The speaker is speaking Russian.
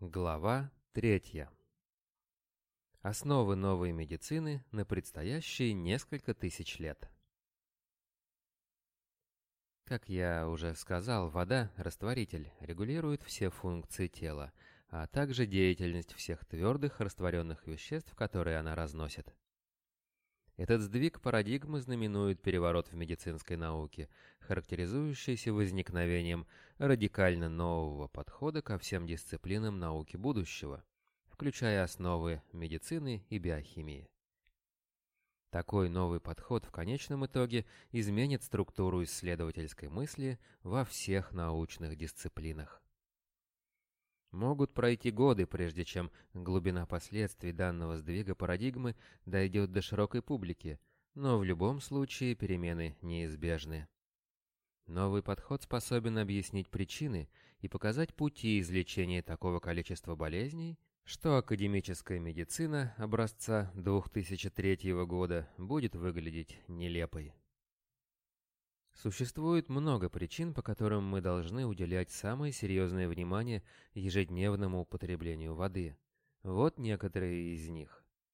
Глава третья. Основы новой медицины на предстоящие несколько тысяч лет. Как я уже сказал, вода, растворитель, регулирует все функции тела, а также деятельность всех твердых растворенных веществ, которые она разносит. Этот сдвиг парадигмы знаменует переворот в медицинской науке, характеризующийся возникновением радикально нового подхода ко всем дисциплинам науки будущего, включая основы медицины и биохимии. Такой новый подход в конечном итоге изменит структуру исследовательской мысли во всех научных дисциплинах. Могут пройти годы, прежде чем глубина последствий данного сдвига парадигмы дойдет до широкой публики, но в любом случае перемены неизбежны. Новый подход способен объяснить причины и показать пути излечения такого количества болезней, что академическая медицина образца 2003 года будет выглядеть нелепой. Существует много причин, по которым мы должны уделять самое серьезное внимание ежедневному употреблению воды. Вот некоторые из них.